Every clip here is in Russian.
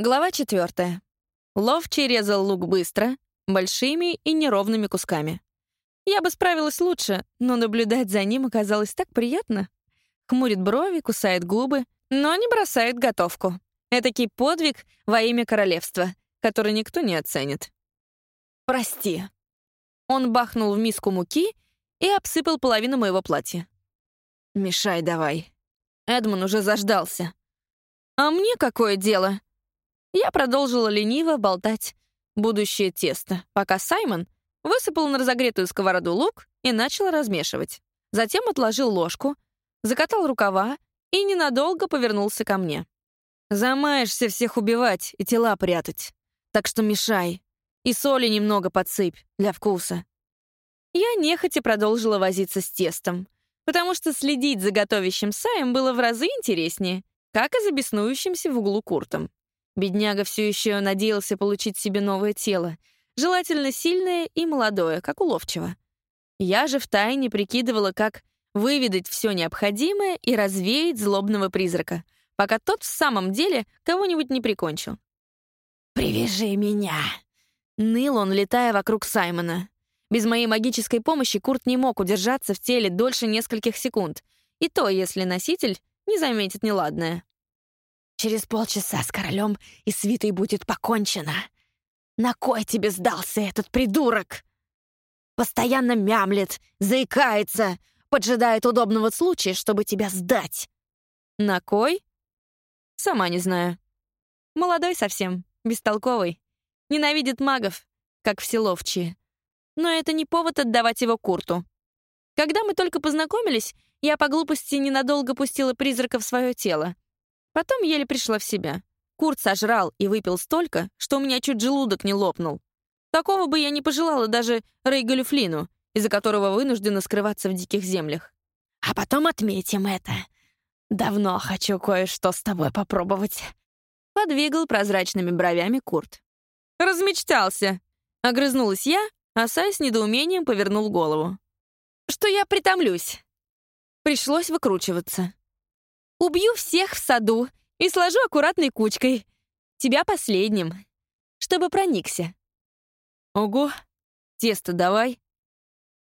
Глава четвертая. Ловчий резал лук быстро, большими и неровными кусками. Я бы справилась лучше, но наблюдать за ним оказалось так приятно. Хмурит брови, кусает губы, но не бросает готовку. Этакий подвиг во имя королевства, который никто не оценит. «Прости». Он бахнул в миску муки и обсыпал половину моего платья. «Мешай давай». Эдмон уже заждался. «А мне какое дело?» Я продолжила лениво болтать будущее тесто, пока Саймон высыпал на разогретую сковороду лук и начал размешивать. Затем отложил ложку, закатал рукава и ненадолго повернулся ко мне. «Замаешься всех убивать и тела прятать, так что мешай. И соли немного подсыпь для вкуса». Я нехотя продолжила возиться с тестом, потому что следить за готовящим Саем было в разы интереснее, как и за беснующимся в углу Куртом. Бедняга все еще надеялся получить себе новое тело, желательно сильное и молодое, как у ловчего. Я же втайне прикидывала, как выведать все необходимое и развеять злобного призрака, пока тот в самом деле кого-нибудь не прикончил. «Привяжи меня!» Ныл он, летая вокруг Саймона. Без моей магической помощи Курт не мог удержаться в теле дольше нескольких секунд, и то, если носитель не заметит неладное. Через полчаса с королем и свитой будет покончено. На кой тебе сдался этот придурок? Постоянно мямлет, заикается, поджидает удобного случая, чтобы тебя сдать. На кой? Сама не знаю. Молодой совсем, бестолковый. Ненавидит магов, как все ловчие. Но это не повод отдавать его Курту. Когда мы только познакомились, я по глупости ненадолго пустила призрака в свое тело. Потом еле пришла в себя. Курт сожрал и выпил столько, что у меня чуть желудок не лопнул. Такого бы я не пожелала даже Рейгалю Флину, из-за которого вынуждена скрываться в диких землях. А потом отметим это. Давно хочу кое-что с тобой попробовать. Подвигал прозрачными бровями Курт. Размечтался. Огрызнулась я, а Сай с недоумением повернул голову. Что я притомлюсь. Пришлось выкручиваться. Убью всех в саду и сложу аккуратной кучкой. Тебя последним, чтобы проникся. Ого, тесто давай.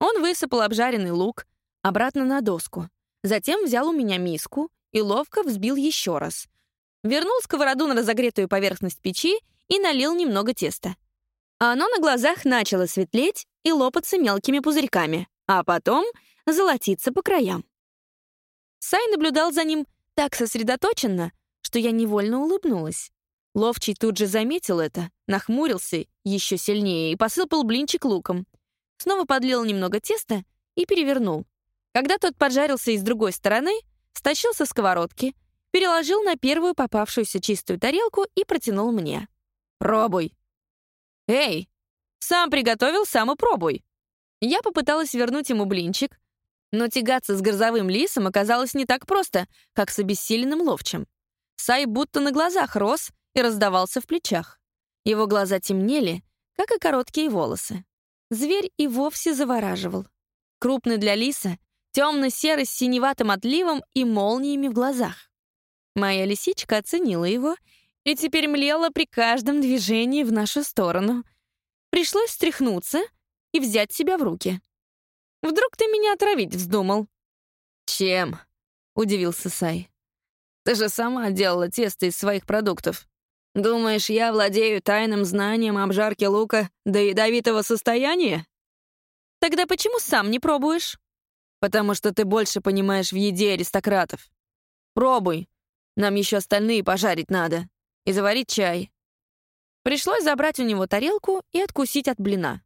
Он высыпал обжаренный лук обратно на доску. Затем взял у меня миску и ловко взбил еще раз. Вернул сковороду на разогретую поверхность печи и налил немного теста. Оно на глазах начало светлеть и лопаться мелкими пузырьками, а потом золотиться по краям. Сай наблюдал за ним так сосредоточенно, что я невольно улыбнулась. Ловчий тут же заметил это, нахмурился еще сильнее и посыпал блинчик луком. Снова подлил немного теста и перевернул. Когда тот поджарился и с другой стороны, стащил со сковородки, переложил на первую попавшуюся чистую тарелку и протянул мне. «Пробуй!» «Эй, сам приготовил, сам и пробуй!» Я попыталась вернуть ему блинчик, но тягаться с грозовым лисом оказалось не так просто, как с обессиленным ловчим. Сай будто на глазах рос и раздавался в плечах. Его глаза темнели, как и короткие волосы. Зверь и вовсе завораживал. Крупный для лиса, темно-серый с синеватым отливом и молниями в глазах. Моя лисичка оценила его и теперь млела при каждом движении в нашу сторону. Пришлось встряхнуться и взять себя в руки. Вдруг ты меня отравить вздумал?» «Чем?» — удивился Сай. «Ты же сама делала тесто из своих продуктов. Думаешь, я владею тайным знанием обжарки лука до ядовитого состояния?» «Тогда почему сам не пробуешь?» «Потому что ты больше понимаешь в еде аристократов. Пробуй. Нам еще остальные пожарить надо. И заварить чай». Пришлось забрать у него тарелку и откусить от блина.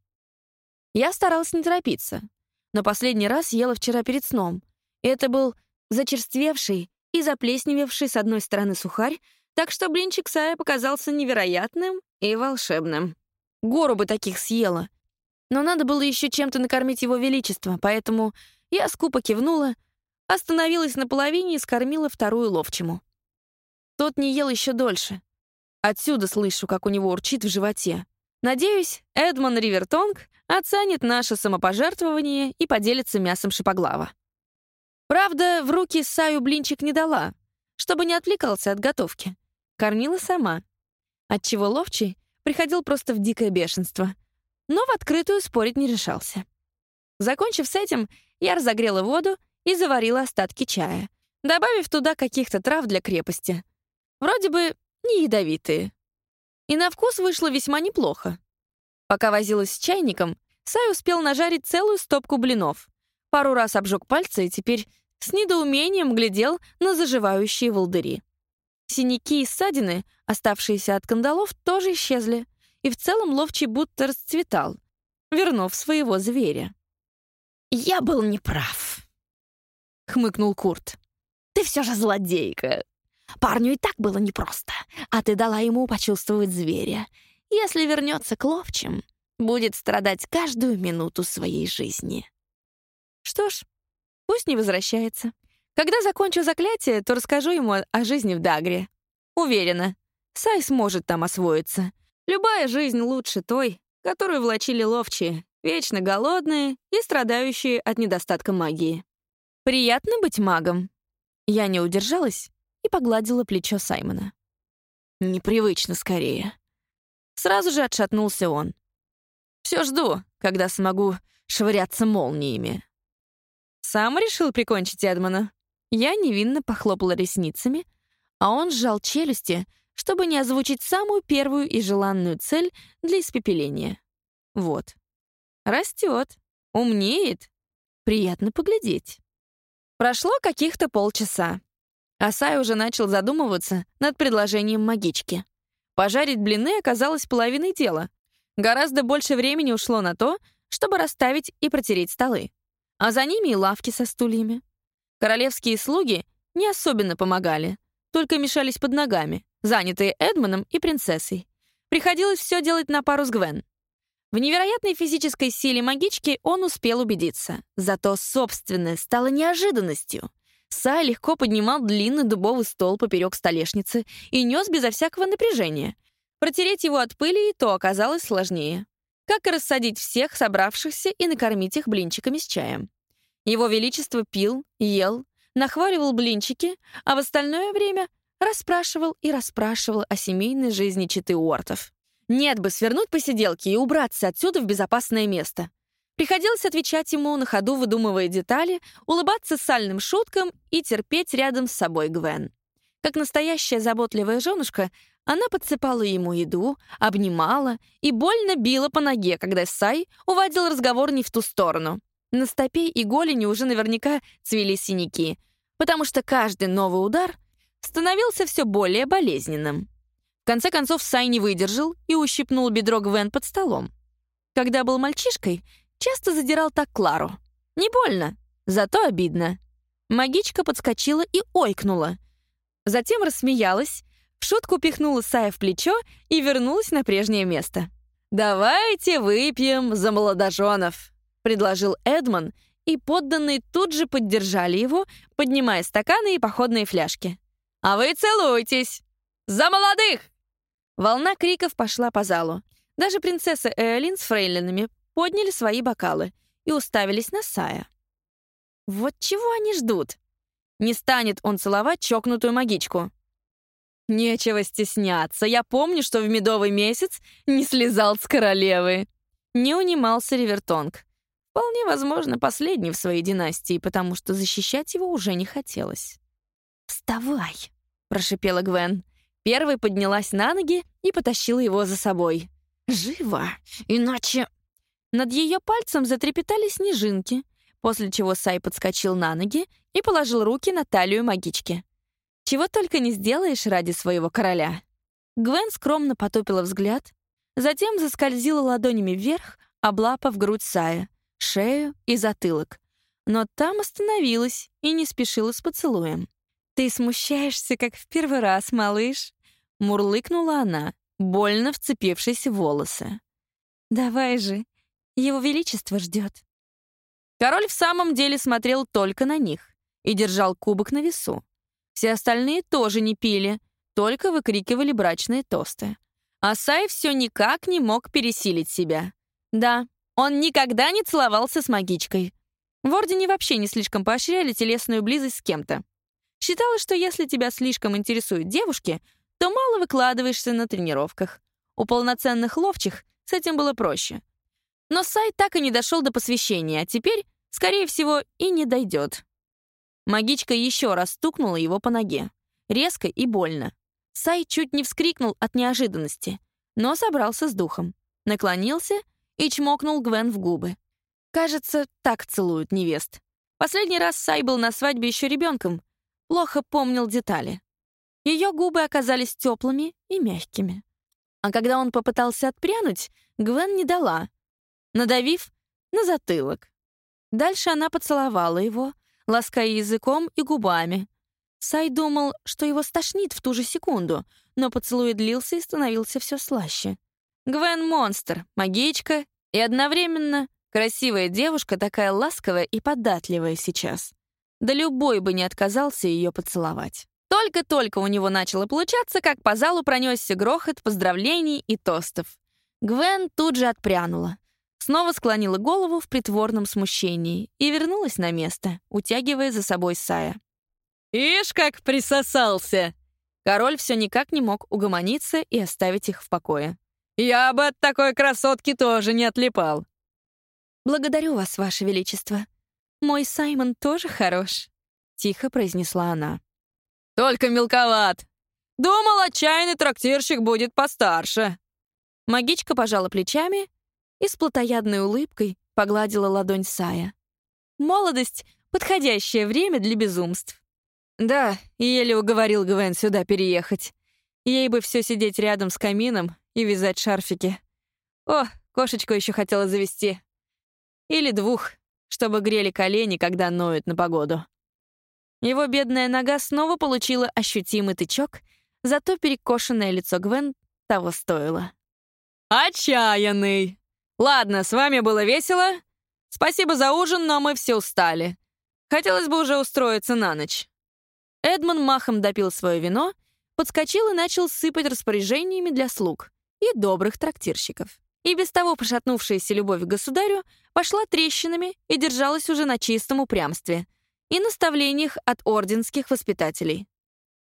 Я старалась не торопиться, но последний раз ела вчера перед сном. Это был зачерствевший и заплесневевший с одной стороны сухарь, так что блинчик Сая показался невероятным и волшебным. Гору бы таких съела. Но надо было еще чем-то накормить его величество, поэтому я скупо кивнула, остановилась на половине и скормила вторую ловчему. Тот не ел еще дольше. Отсюда слышу, как у него урчит в животе. Надеюсь, Эдмон Ривертонг оценит наше самопожертвование и поделится мясом шипоглава. Правда, в руки Саю блинчик не дала, чтобы не отвлекался от готовки. Кормила сама. отчего ловчий приходил просто в дикое бешенство, но в открытую спорить не решался. Закончив с этим, я разогрела воду и заварила остатки чая, добавив туда каких-то трав для крепости. Вроде бы не ядовитые. И на вкус вышло весьма неплохо. Пока возилась с чайником, Сай успел нажарить целую стопку блинов. Пару раз обжег пальцы и теперь с недоумением глядел на заживающие волдыри. Синяки и ссадины, оставшиеся от кандалов, тоже исчезли, и в целом ловчий будто расцветал, вернув своего зверя. «Я был неправ», — хмыкнул Курт. «Ты все же злодейка. Парню и так было непросто, а ты дала ему почувствовать зверя. Если вернется к ловчим, будет страдать каждую минуту своей жизни». Что ж, пусть не возвращается. Когда закончу заклятие, то расскажу ему о жизни в Дагре. Уверена, Сай сможет там освоиться. Любая жизнь лучше той, которую влачили ловчие, вечно голодные и страдающие от недостатка магии. Приятно быть магом. Я не удержалась и погладила плечо Саймона. Непривычно скорее. Сразу же отшатнулся он. Все жду, когда смогу швыряться молниями. Сам решил прикончить Эдмона. Я невинно похлопала ресницами, а он сжал челюсти, чтобы не озвучить самую первую и желанную цель для испепеления. Вот. Растет, умнеет. Приятно поглядеть. Прошло каких-то полчаса. Асай уже начал задумываться над предложением магички. Пожарить блины оказалось половиной дела. Гораздо больше времени ушло на то, чтобы расставить и протереть столы. А за ними и лавки со стульями. Королевские слуги не особенно помогали, только мешались под ногами, занятые Эдмоном и принцессой. Приходилось все делать на пару с Гвен. В невероятной физической силе магички он успел убедиться. Зато собственное стало неожиданностью. Сай легко поднимал длинный дубовый стол поперек столешницы и нес безо всякого напряжения. Протереть его от пыли и то оказалось сложнее. Как и рассадить всех собравшихся и накормить их блинчиками с чаем. Его Величество пил, ел, нахваливал блинчики, а в остальное время расспрашивал и расспрашивал о семейной жизни читы Уортов. Нет бы свернуть посиделки и убраться отсюда в безопасное место. Приходилось отвечать ему, на ходу выдумывая детали, улыбаться сальным шуткам и терпеть рядом с собой Гвен. Как настоящая заботливая женушка, она подсыпала ему еду, обнимала и больно била по ноге, когда Сай уводил разговор не в ту сторону. На стопе и голени уже наверняка цвели синяки, потому что каждый новый удар становился все более болезненным. В конце концов, Сай не выдержал и ущипнул бедро Гвен под столом. Когда был мальчишкой, часто задирал так Клару. Не больно, зато обидно. Магичка подскочила и ойкнула. Затем рассмеялась, в шутку пихнула Сая в плечо и вернулась на прежнее место. «Давайте выпьем за молодоженов», — предложил Эдмон, и подданные тут же поддержали его, поднимая стаканы и походные фляжки. «А вы целуйтесь! За молодых!» Волна криков пошла по залу. Даже принцесса Эолин с фрейлинами подняли свои бокалы и уставились на Сая. Вот чего они ждут? Не станет он целовать чокнутую магичку. Нечего стесняться. Я помню, что в медовый месяц не слезал с королевы. Не унимался Ривертонг. Вполне возможно, последний в своей династии, потому что защищать его уже не хотелось. «Вставай!» — прошипела Гвен. Первой поднялась на ноги и потащила его за собой. «Живо! Иначе...» Над ее пальцем затрепетали снежинки, после чего Сай подскочил на ноги и положил руки на талию магички. Чего только не сделаешь ради своего короля. Гвен скромно потупила взгляд, затем заскользила ладонями вверх, облапав грудь Сая, шею и затылок. Но там остановилась и не спешила с поцелуем. «Ты смущаешься, как в первый раз, малыш», Мурлыкнула она, больно вцепившись в волосы. «Давай же, его величество ждет». Король в самом деле смотрел только на них и держал кубок на весу. Все остальные тоже не пили, только выкрикивали брачные тосты. А Сай все никак не мог пересилить себя. Да, он никогда не целовался с магичкой. В Ордене вообще не слишком поощряли телесную близость с кем-то. Считалось, что если тебя слишком интересуют девушки, то мало выкладываешься на тренировках. У полноценных ловчих с этим было проще. Но Сай так и не дошел до посвящения, а теперь, скорее всего, и не дойдет. Магичка еще раз стукнула его по ноге. Резко и больно. Сай чуть не вскрикнул от неожиданности, но собрался с духом. Наклонился и чмокнул Гвен в губы. Кажется, так целуют невест. Последний раз Сай был на свадьбе еще ребенком. Плохо помнил детали. Ее губы оказались теплыми и мягкими. А когда он попытался отпрянуть, Гвен не дала, надавив на затылок. Дальше она поцеловала его, лаская языком и губами. Сай думал, что его стошнит в ту же секунду, но поцелуй длился и становился все слаще. Гвен — монстр, магичка и одновременно красивая девушка, такая ласковая и податливая сейчас. Да любой бы не отказался ее поцеловать. Только-только у него начало получаться, как по залу пронесся грохот поздравлений и тостов. Гвен тут же отпрянула. Снова склонила голову в притворном смущении и вернулась на место, утягивая за собой Сая. «Ишь, как присосался!» Король все никак не мог угомониться и оставить их в покое. «Я бы от такой красотки тоже не отлипал!» «Благодарю вас, Ваше Величество. Мой Саймон тоже хорош», — тихо произнесла она. «Только мелковат. Думал, отчаянный трактирщик будет постарше». Магичка пожала плечами и с плотоядной улыбкой погладила ладонь Сая. «Молодость — подходящее время для безумств». «Да, еле уговорил Гвен сюда переехать. Ей бы все сидеть рядом с камином и вязать шарфики. О, кошечку еще хотела завести. Или двух, чтобы грели колени, когда ноют на погоду». Его бедная нога снова получила ощутимый тычок, зато перекошенное лицо Гвен того стоило. «Отчаянный!» Ладно, с вами было весело. Спасибо за ужин, но мы все устали. Хотелось бы уже устроиться на ночь. Эдмон махом допил свое вино, подскочил и начал сыпать распоряжениями для слуг и добрых трактирщиков. И без того пошатнувшаяся любовь к государю пошла трещинами и держалась уже на чистом упрямстве и наставлениях от орденских воспитателей.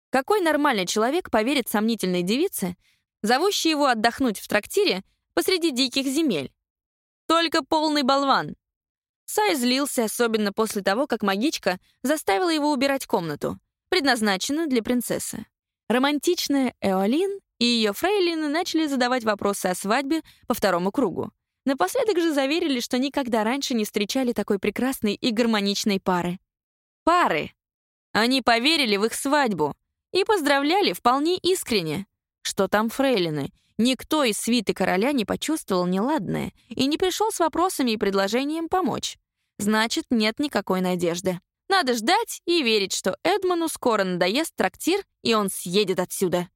Какой нормальный человек поверит сомнительной девице, зовущей его отдохнуть в трактире посреди диких земель. Только полный болван. Сай злился, особенно после того, как магичка заставила его убирать комнату, предназначенную для принцессы. Романтичная Эолин и ее фрейлины начали задавать вопросы о свадьбе по второму кругу. Напоследок же заверили, что никогда раньше не встречали такой прекрасной и гармоничной пары. Пары! Они поверили в их свадьбу и поздравляли вполне искренне. Что там фрейлины? Никто из свиты короля не почувствовал неладное и не пришел с вопросами и предложением помочь. Значит, нет никакой надежды. Надо ждать и верить, что Эдмону скоро надоест трактир, и он съедет отсюда.